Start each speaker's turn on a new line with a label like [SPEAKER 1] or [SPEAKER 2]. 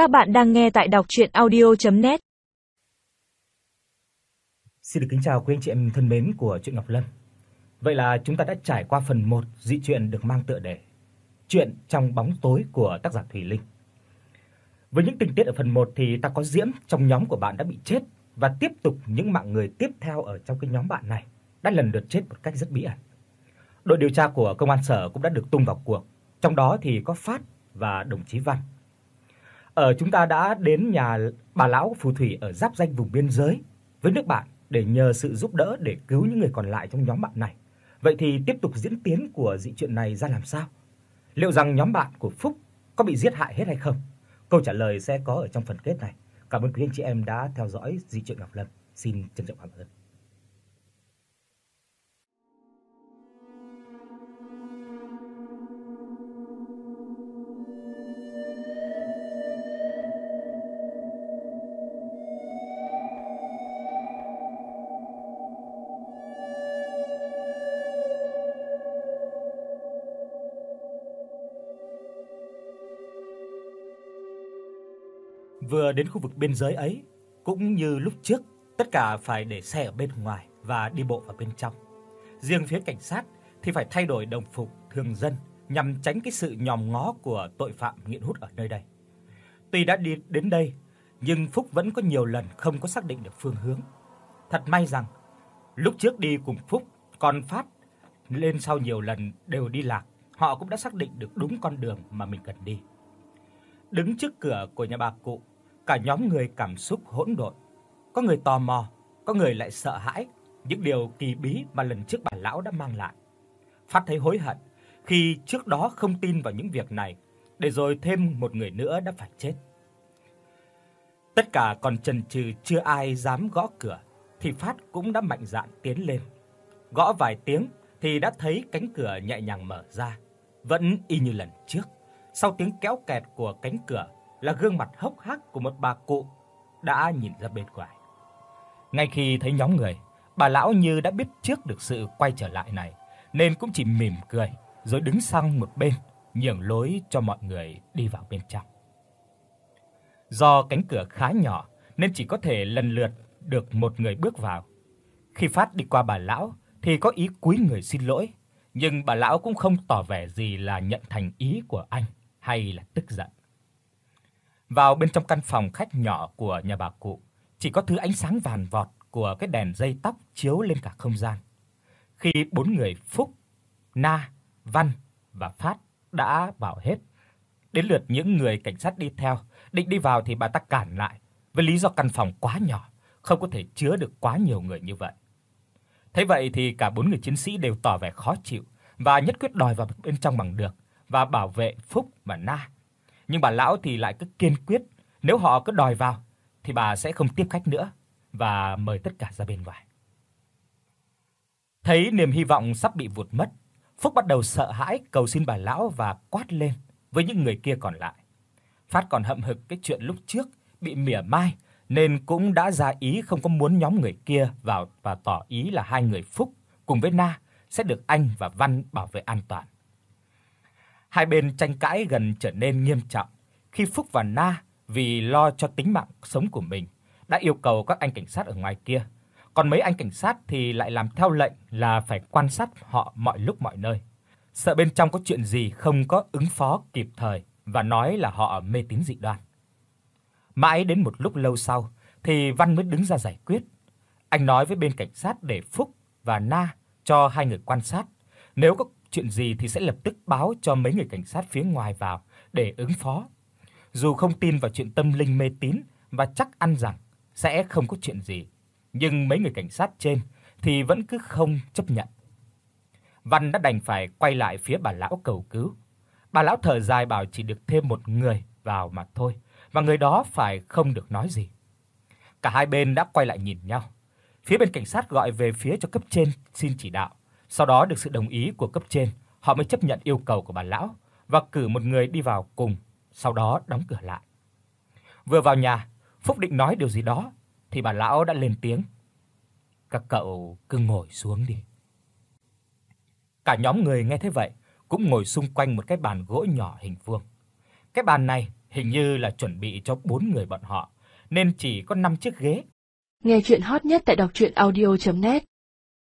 [SPEAKER 1] Các bạn đang nghe tại đọc audio net
[SPEAKER 2] Xin được kính chào quý anh chị em thân mến của truyện Ngọc Lâm. Vậy là chúng ta đã trải qua phần 1 dị truyện được mang tựa đề Chuyện trong bóng tối của tác giả Thủy Linh. Với những tình tiết ở phần 1 thì ta có Diễm trong nhóm của bạn đã bị chết và tiếp tục những mạng người tiếp theo ở trong cái nhóm bạn này đã lần lượt chết một cách rất bí ẩn. Đội điều tra của công an sở cũng đã được tung vào cuộc, trong đó thì có Phát và đồng chí Văn. Ở chúng ta đã đến nhà bà lão phù thủy ở giáp danh vùng biên giới với nước bạn để nhờ sự giúp đỡ để cứu những người còn lại trong nhóm bạn này. Vậy thì tiếp tục diễn tiến của dị chuyện này ra làm sao? Liệu rằng nhóm bạn của Phúc có bị giết hại hết hay không? Câu trả lời sẽ có ở trong phần kết này. Cảm ơn quý anh chị em đã theo dõi dị chuyện Ngọc Lâm. Xin trân trọng cảm ơn. Vừa đến khu vực biên giới ấy, cũng như lúc trước, tất cả phải để xe ở bên ngoài và đi bộ vào bên trong. Riêng phía cảnh sát thì phải thay đổi đồng phục thường dân nhằm tránh cái sự nhòm ngó của tội phạm nghiện hút ở nơi đây. Tuy đã đi đến đây, nhưng Phúc vẫn có nhiều lần không có xác định được phương hướng. Thật may rằng lúc trước đi cùng Phúc, con Phát lên sau nhiều lần đều đi lạc, họ cũng đã xác định được đúng con đường mà mình cần đi. Đứng trước cửa của nhà bà cụ, cả nhóm người cảm xúc hỗn độn. Có người tò mò, có người lại sợ hãi những điều kỳ bí mà lần trước bà lão đã mang lại. Phát thấy hối hận khi trước đó không tin vào những việc này, để rồi thêm một người nữa đã phải chết. Tất cả còn chần chừ chưa ai dám gõ cửa thì Phát cũng đã mạnh dạn tiến lên. Gõ vài tiếng thì đã thấy cánh cửa nhẹ nhàng mở ra, vẫn y như lần trước. Sau tiếng kéo kẹt của cánh cửa là gương mặt hốc hác của một bà cụ đã nhìn ra bên ngoài. Ngay khi thấy nhóm người, bà lão như đã biết trước được sự quay trở lại này, nên cũng chỉ mỉm cười rồi đứng sang một bên, nhường lối cho mọi người đi vào bên trong. Do cánh cửa khá nhỏ nên chỉ có thể lần lượt được một người bước vào. Khi Phát đi qua bà lão thì có ý cúi người xin lỗi, nhưng bà lão cũng không tỏ vẻ gì là nhận thành ý của anh hay là tức giận. Vào bên trong căn phòng khách nhỏ của nhà bà cụ, chỉ có thứ ánh sáng vàng vọt của cái đèn dây tóc chiếu lên cả không gian. Khi bốn người Phúc, Na, Văn và Phát đã vào hết, đến lượt những người cảnh sát đi theo, định đi vào thì bà ta cản lại, với lý do căn phòng quá nhỏ, không có thể chứa được quá nhiều người như vậy. Thế vậy thì cả bốn người chiến sĩ đều tỏ vẻ khó chịu và nhất quyết đòi vào bên trong bằng được và bảo vệ Phúc và Na nhưng bà lão thì lại cứ kiên quyết, nếu họ cứ đòi vào thì bà sẽ không tiếp khách nữa và mời tất cả ra bên ngoài. Thấy niềm hy vọng sắp bị vụt mất, Phúc bắt đầu sợ hãi cầu xin bà lão và quát lên với những người kia còn lại. Phát còn hậm hực cái chuyện lúc trước bị mỉa mai nên cũng đã ra ý không có muốn nhóm người kia vào và tỏ ý là hai người Phúc cùng với Na sẽ được anh và Văn bảo vệ an toàn. Hai bên tranh cãi gần trở nên nghiêm trọng khi Phúc và Na vì lo cho tính mạng sống của mình đã yêu cầu các anh cảnh sát ở ngoài kia. Còn mấy anh cảnh sát thì lại làm theo lệnh là phải quan sát họ mọi lúc mọi nơi. Sợ bên trong có chuyện gì không có ứng phó kịp thời và nói là họ mê tín dị đoan. Mãi đến một lúc lâu sau thì Văn mới đứng ra giải quyết. Anh nói với bên cảnh sát để Phúc và Na cho hai người quan sát. Nếu có chuyện gì thì sẽ lập tức báo cho mấy người cảnh sát phía ngoài vào để ứng phó. Dù không tin vào chuyện tâm linh mê tín và chắc ăn rằng sẽ không có chuyện gì, nhưng mấy người cảnh sát trên thì vẫn cứ không chấp nhận. Văn đã đành phải quay lại phía bà lão cầu cứu. Bà lão thở dài bảo chỉ được thêm một người vào mà thôi, và người đó phải không được nói gì. Cả hai bên đã quay lại nhìn nhau. Phía bên cảnh sát gọi về phía cho cấp trên xin chỉ đạo. Sau đó được sự đồng ý của cấp trên, họ mới chấp nhận yêu cầu của bà lão và cử một người đi vào cùng, sau đó đóng cửa lại. Vừa vào nhà, Phúc định nói điều gì đó thì bà lão đã lên tiếng. Các cậu cứ ngồi xuống đi. Cả nhóm người nghe thế vậy cũng ngồi xung quanh một cái bàn gỗ nhỏ hình vuông. Cái bàn này hình như là chuẩn bị cho bốn người bọn họ, nên chỉ có 5 chiếc ghế.
[SPEAKER 3] Nghe truyện hot nhất tại doctruyenaudio.net